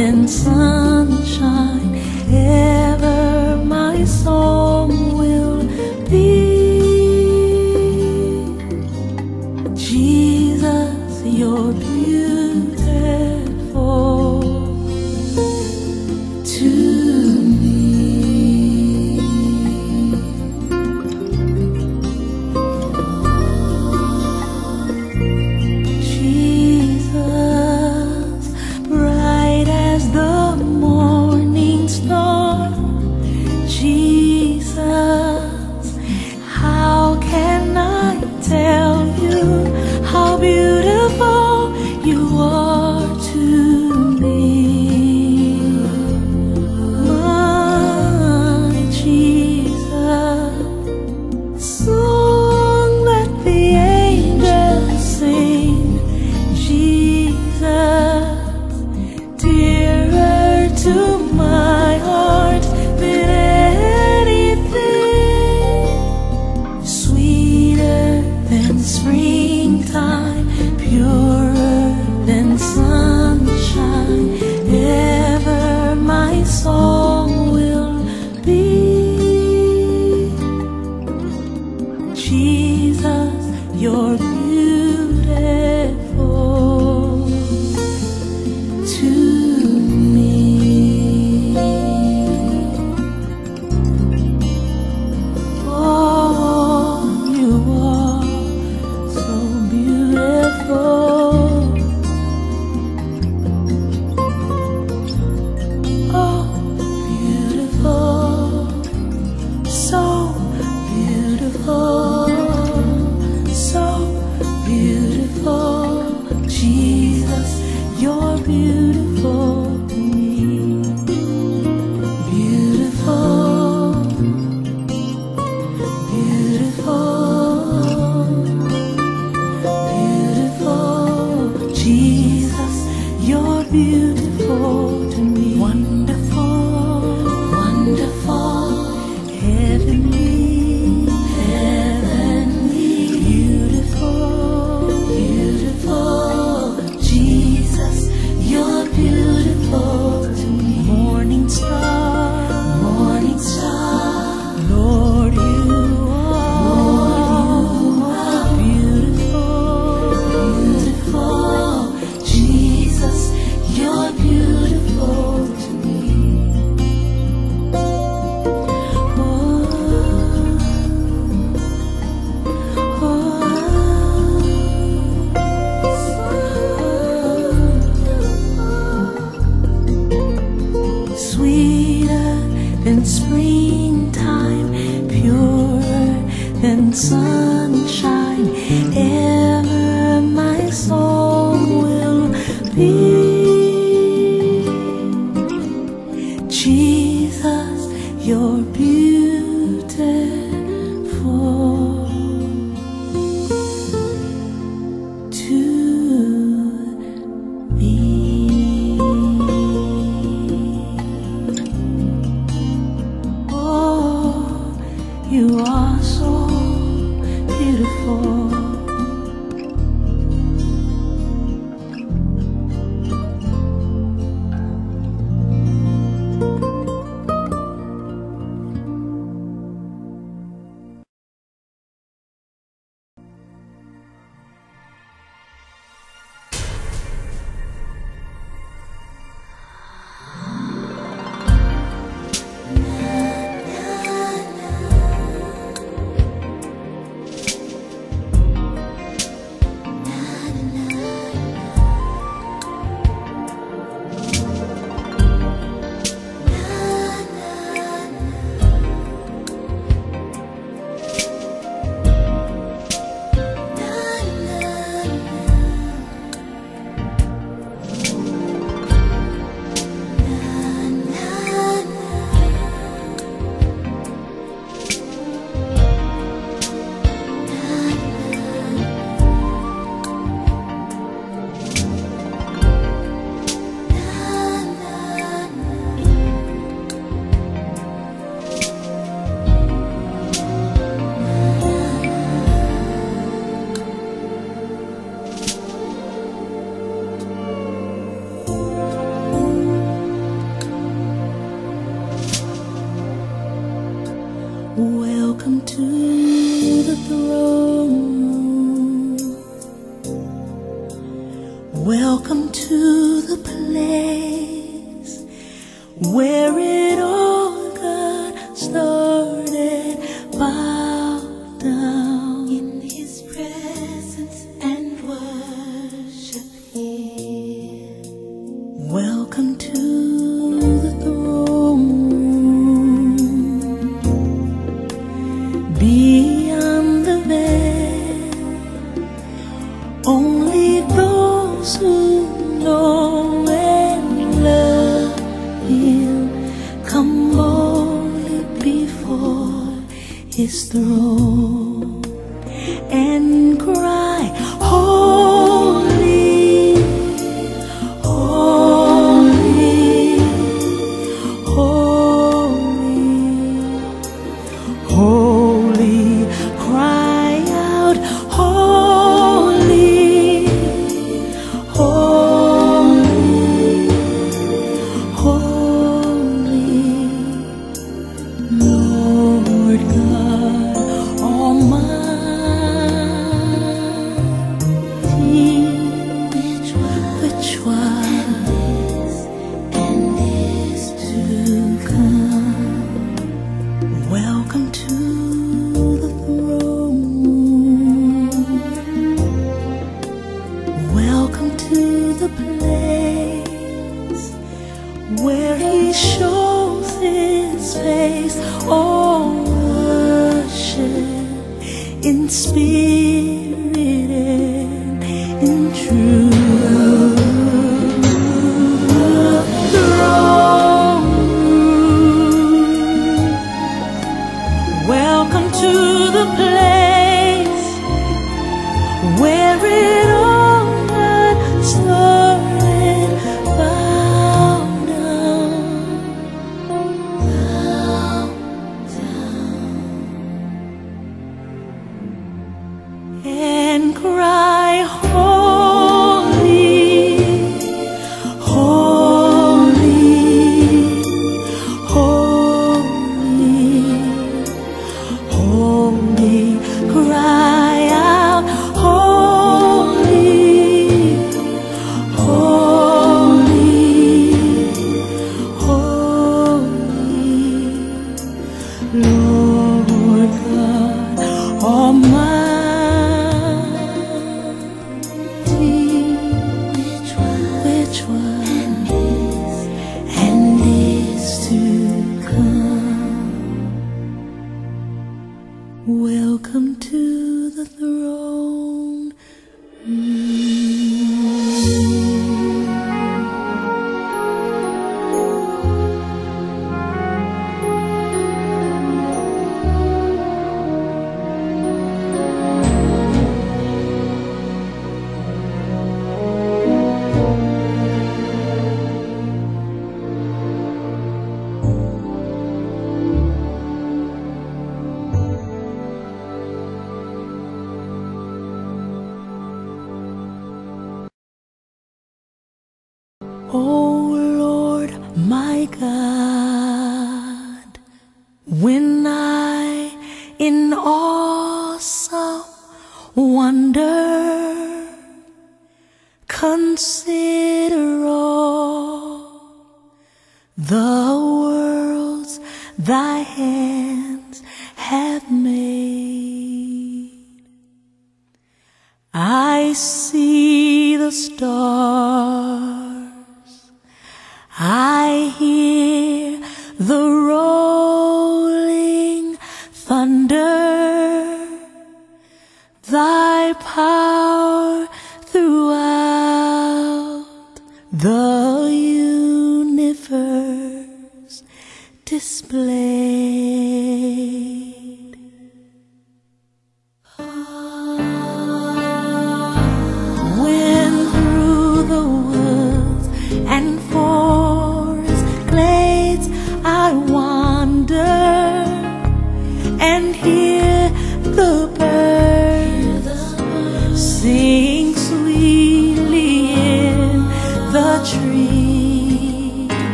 than sunshine. Beautiful the place where he shows his face. Oh, worship in spirit and in truth. in awesome wonder. Consider all the worlds thy hands have made. I see the stars. apart.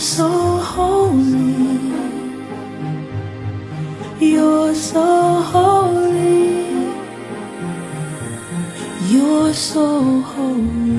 So holy. You're so holy. You're so holy.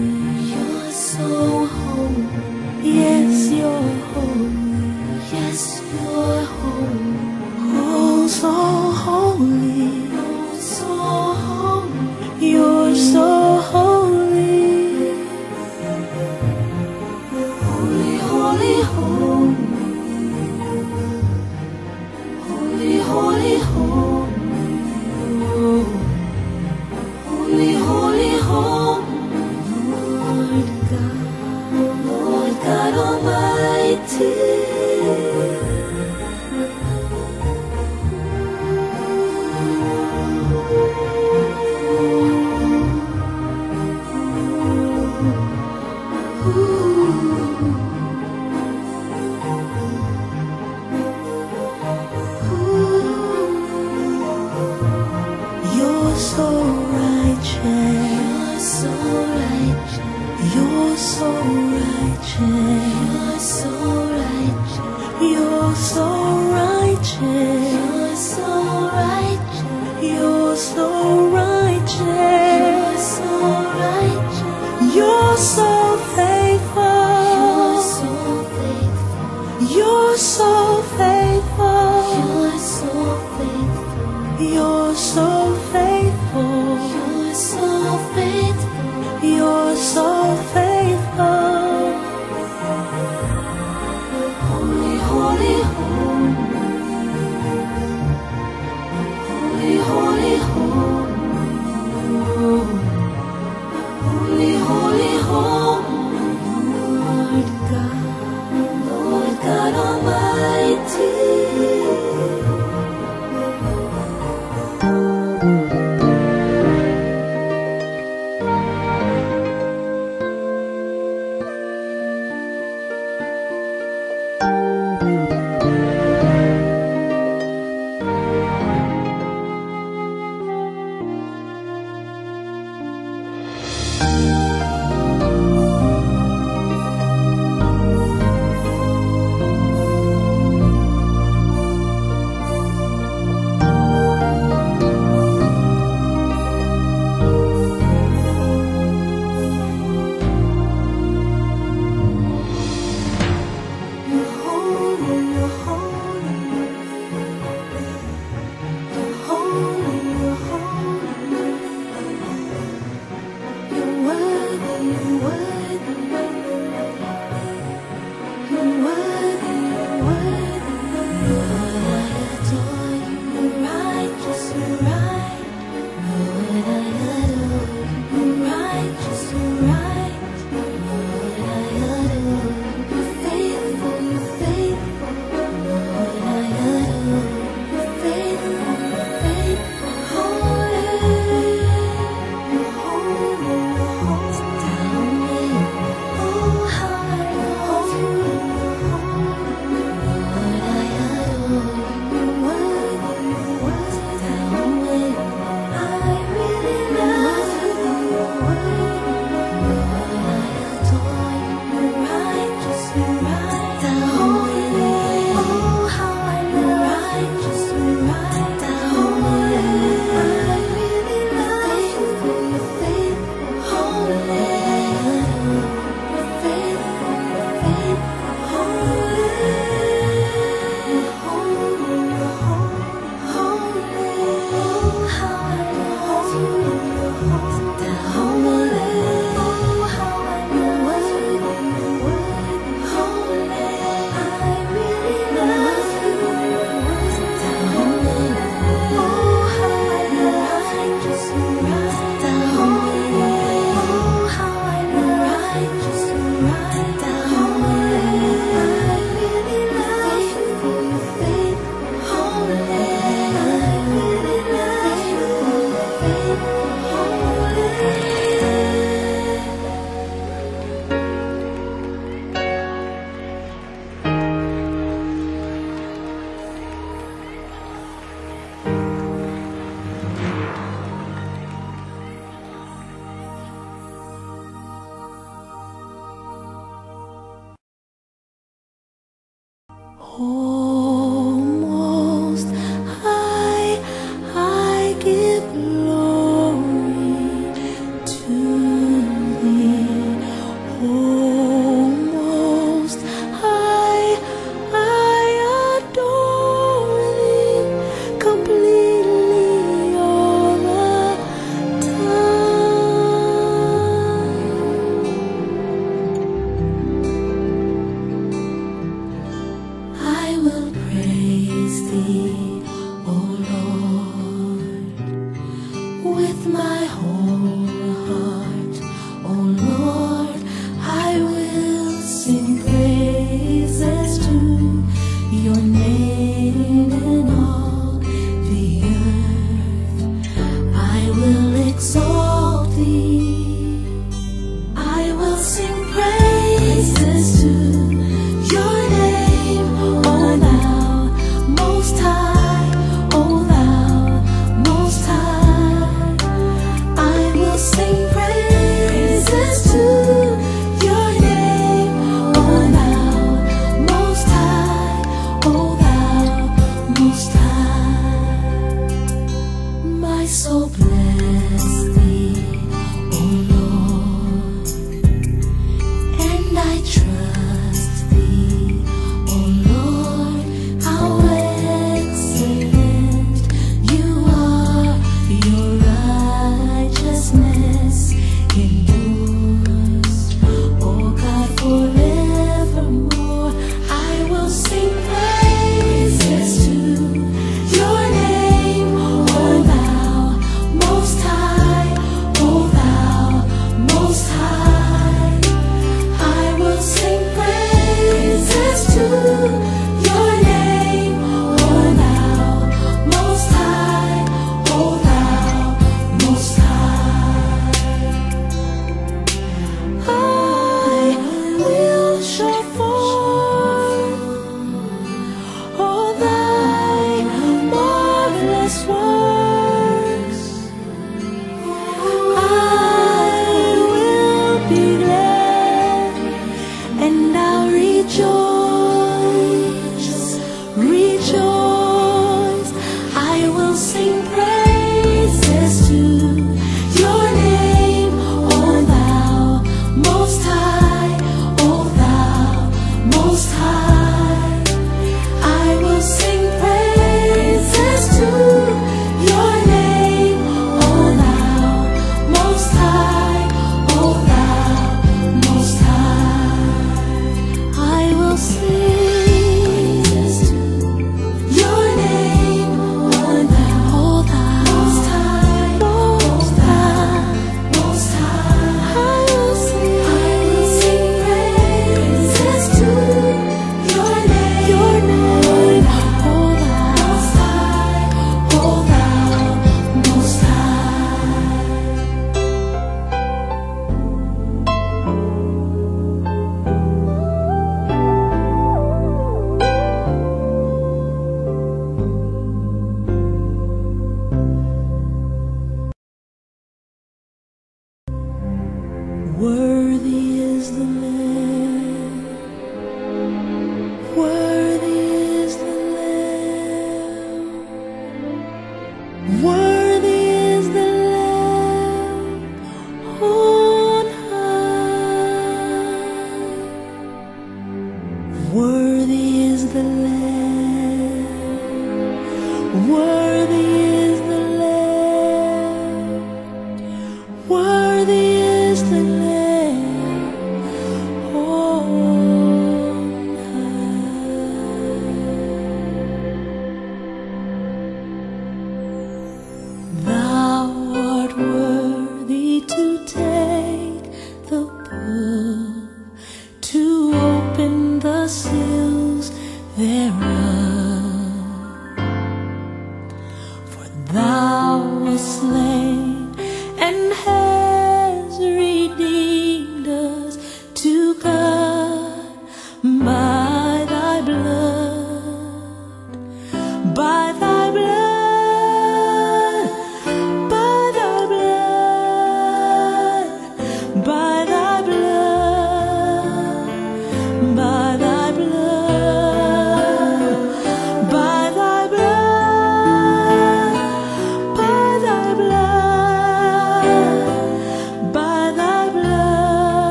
Worthy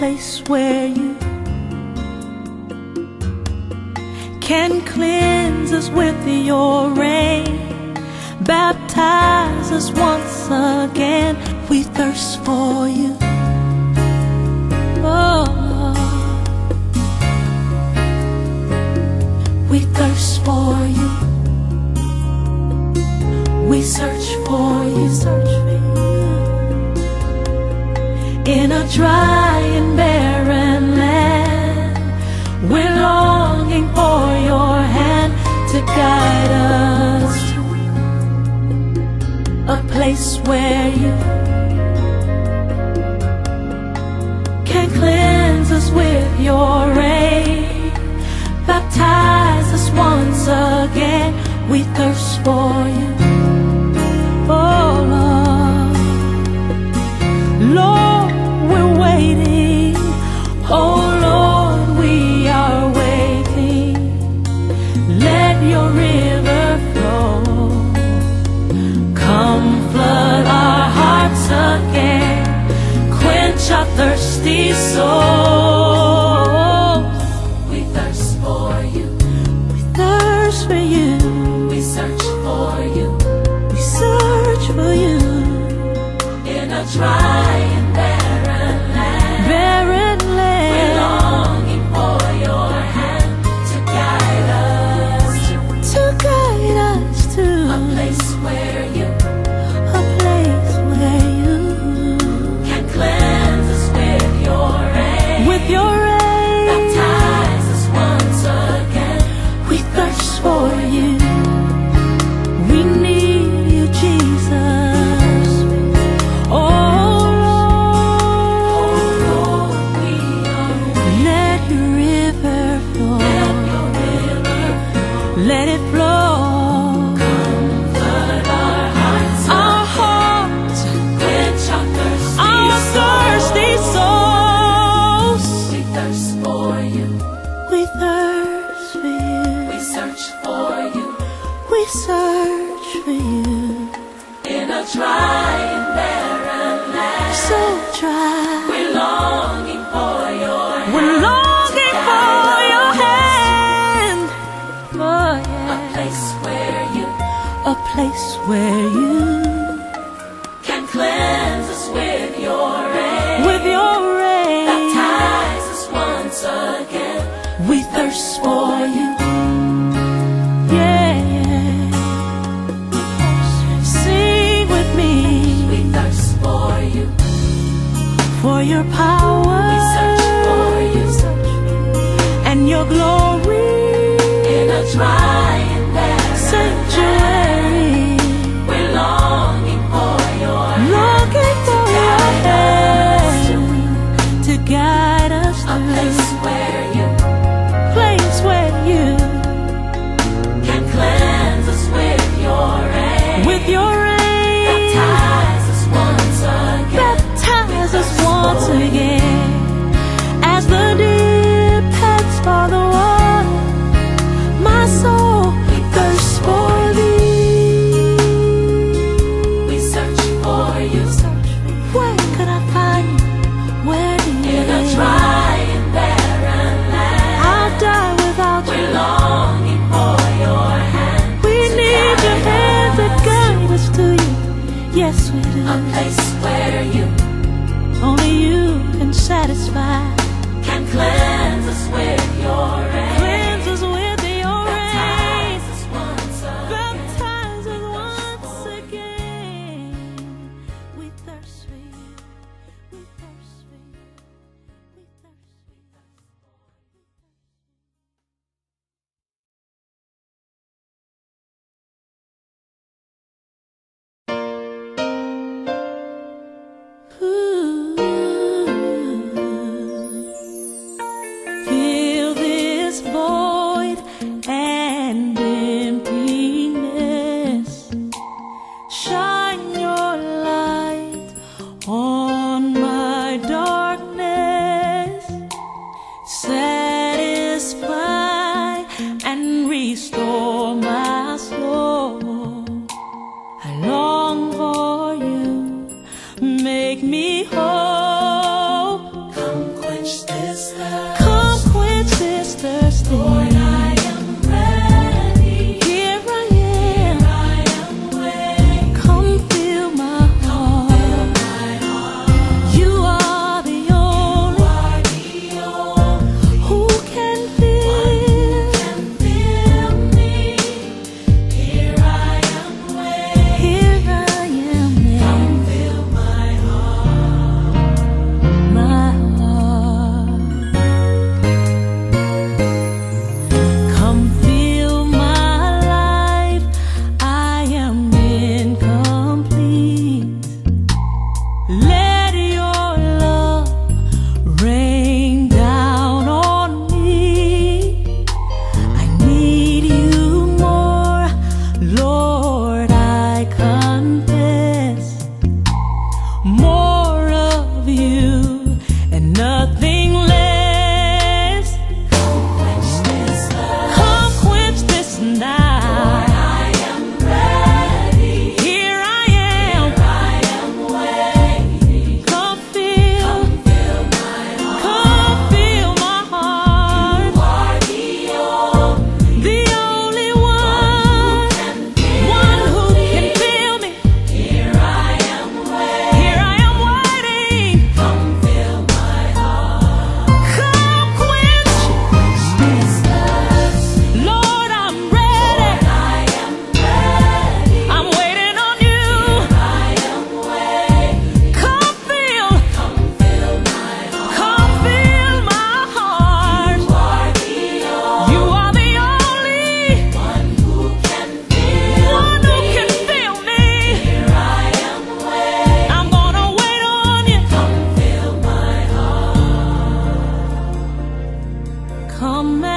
place where you can cleanse us with your rain, baptize us once again. We thirst for you. Oh, we thirst for you. We search for you. Search for you in a dry and barren land. We're longing for your hand to guide us. A place where you can cleanse us with your rain. Baptize us once again. We thirst for you. soul. a place where you can cleanse us with your rain. With your rain, baptize us once again. We thirst for you. Yeah, sing with me. We thirst for you. For your power, we search for you, and your glory in a trial. Cristo.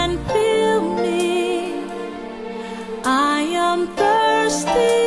And fill me. I am thirsty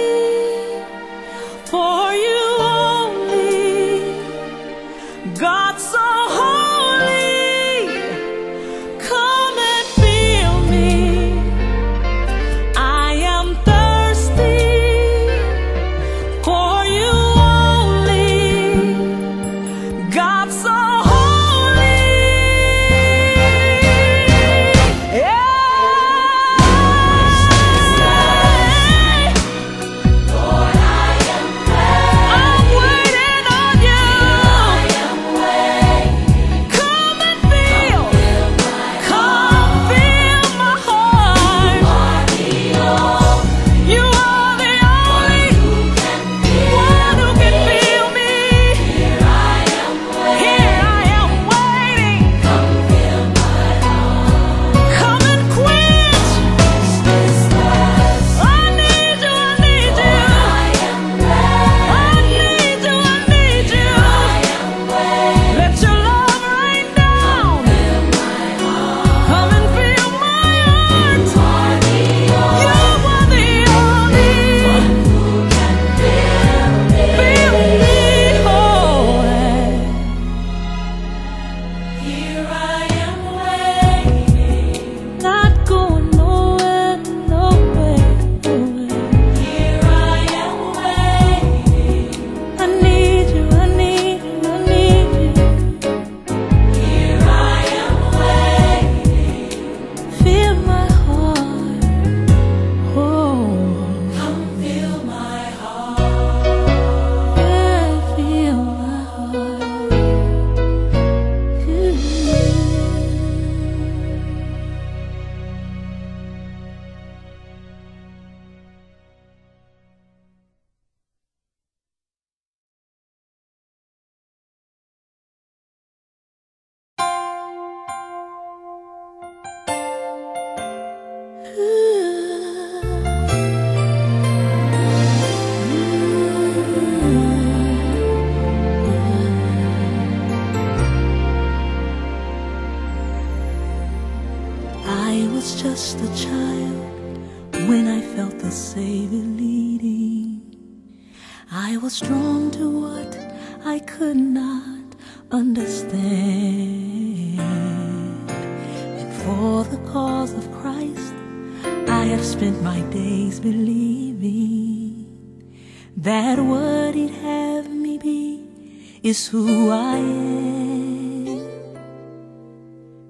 is who I am.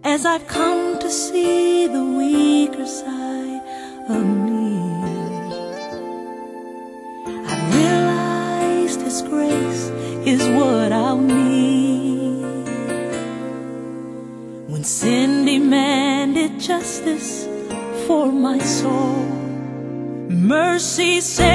As I've come to see the weaker side of me, I've realized His grace is what I'll need. When sin demanded justice for my soul, mercy saved.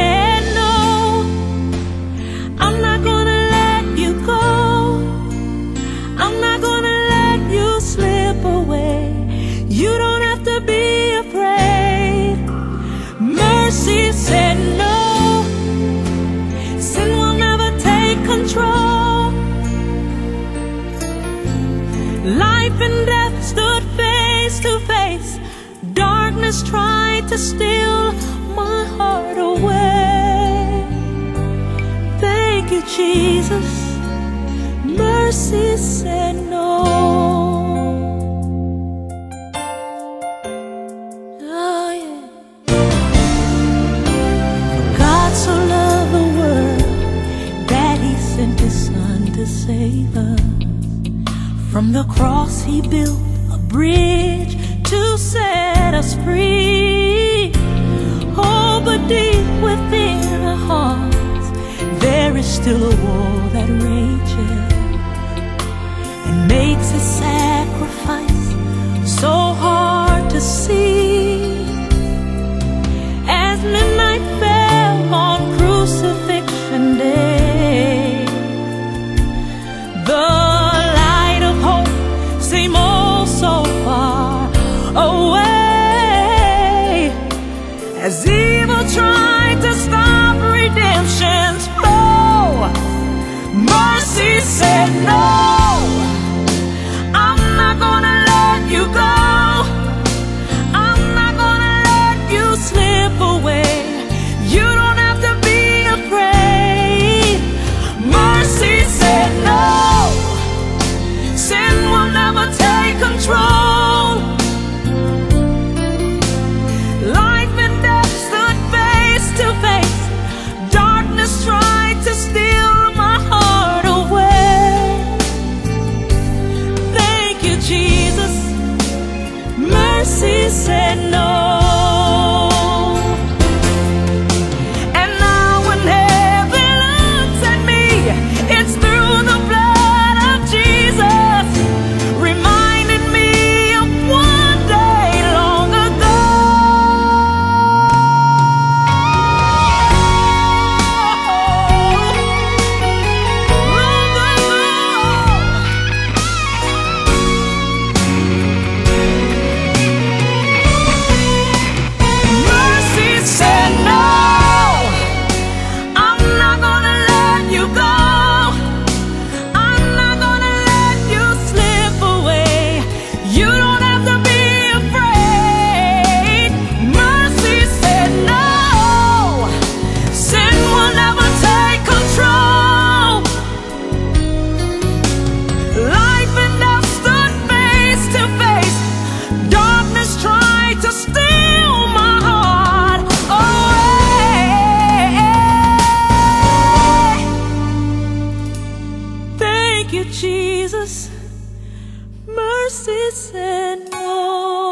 sacrifice. Thank you, Jesus. Mercy send more.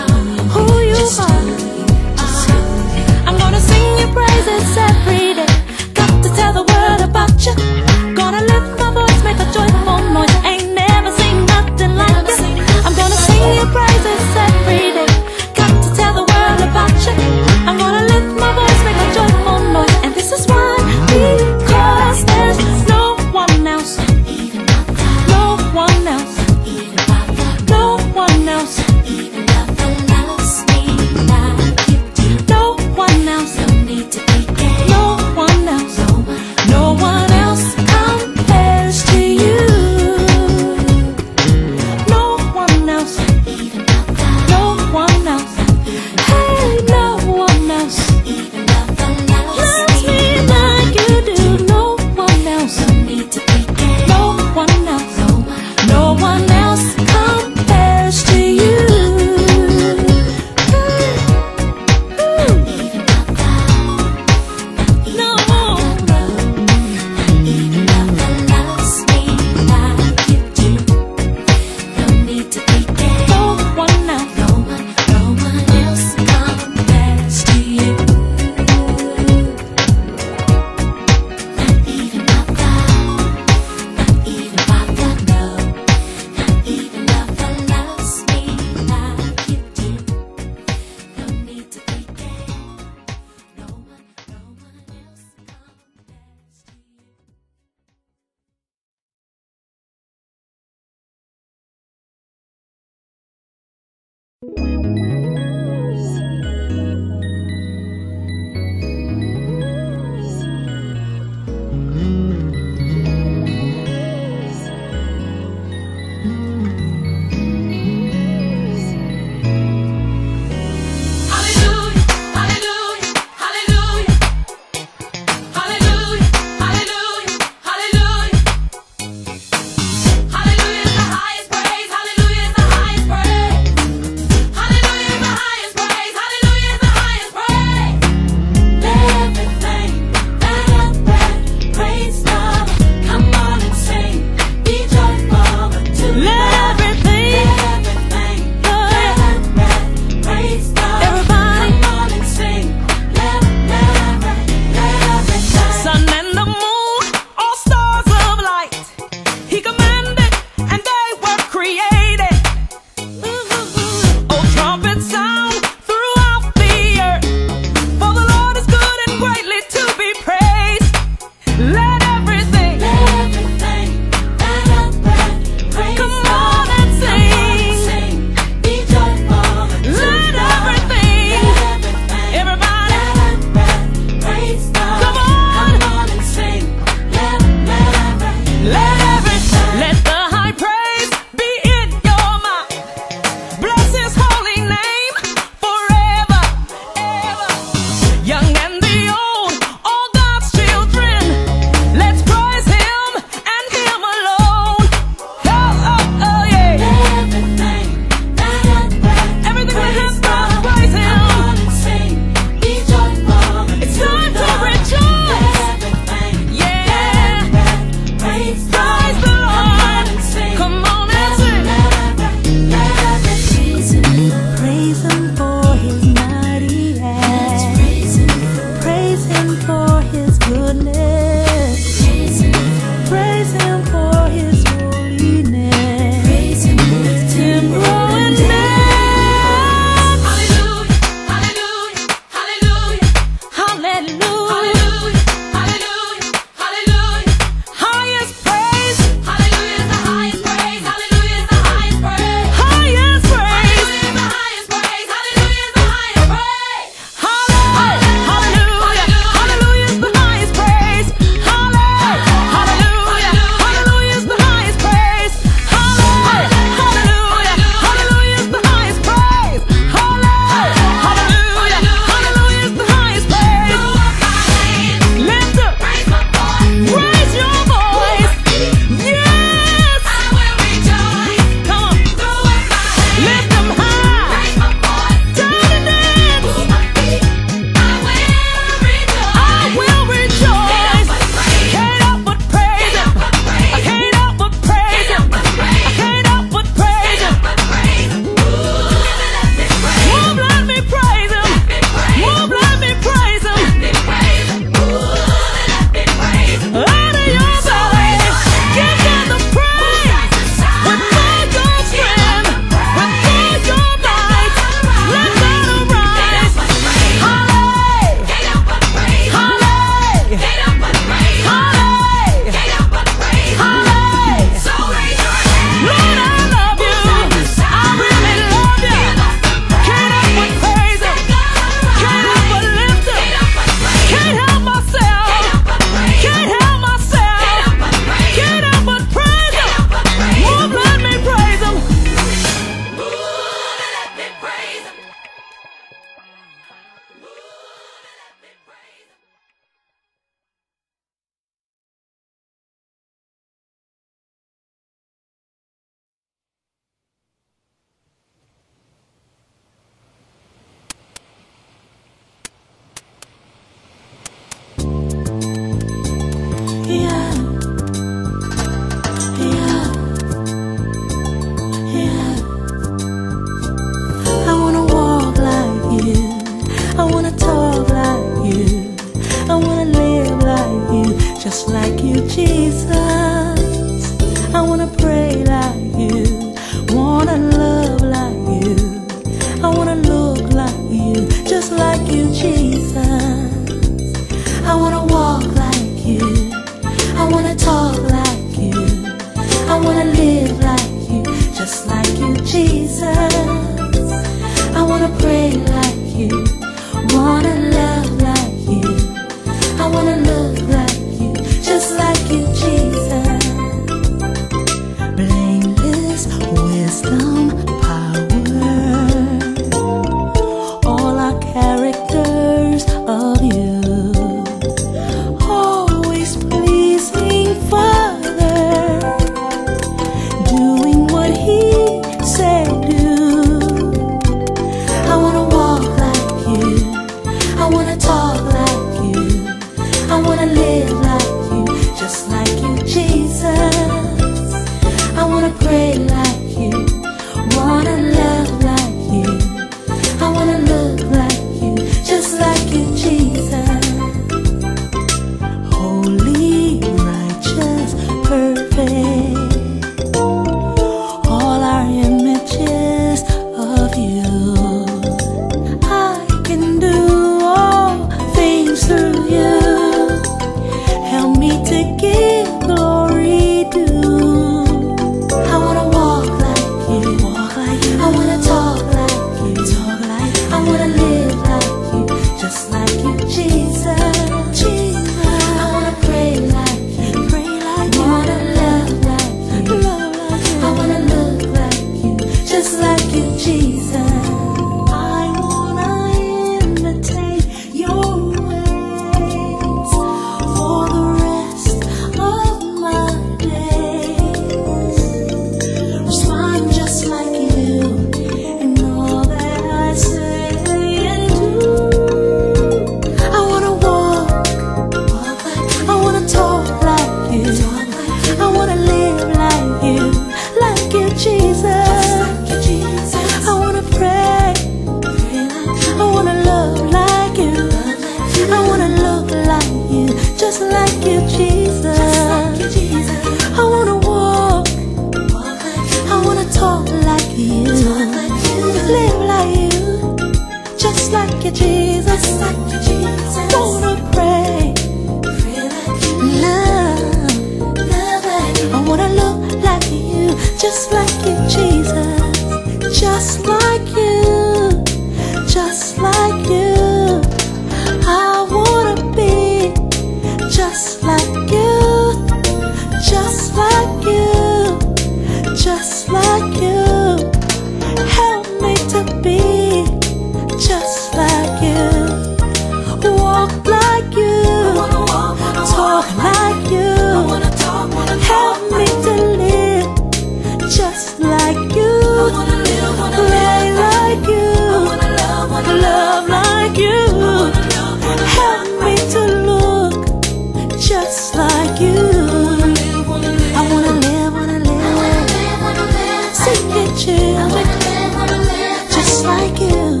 just like you,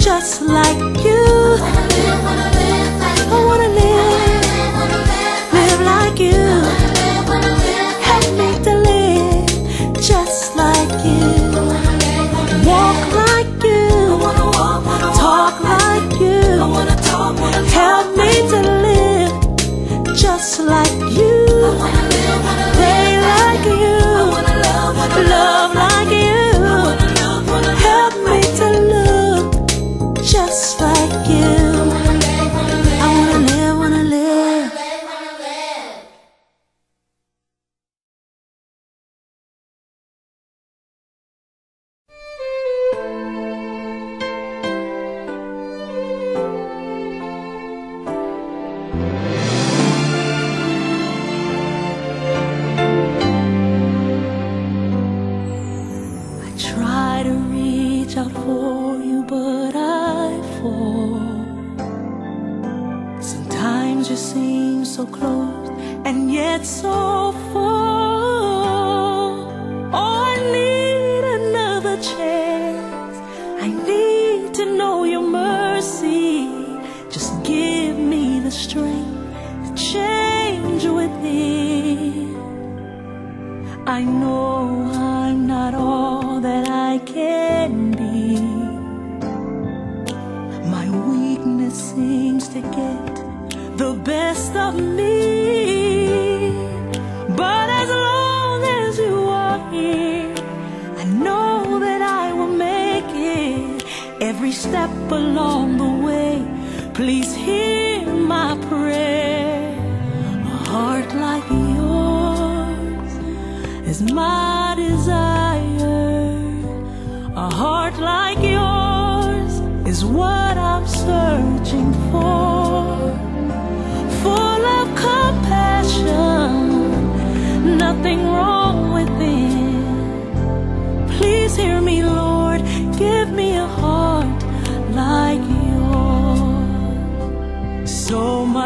just like you. I wanna live, live like you. Help me to live just like you. Walk like you, talk like you. Help me to live just like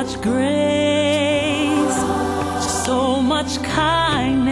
much grace, so much kindness,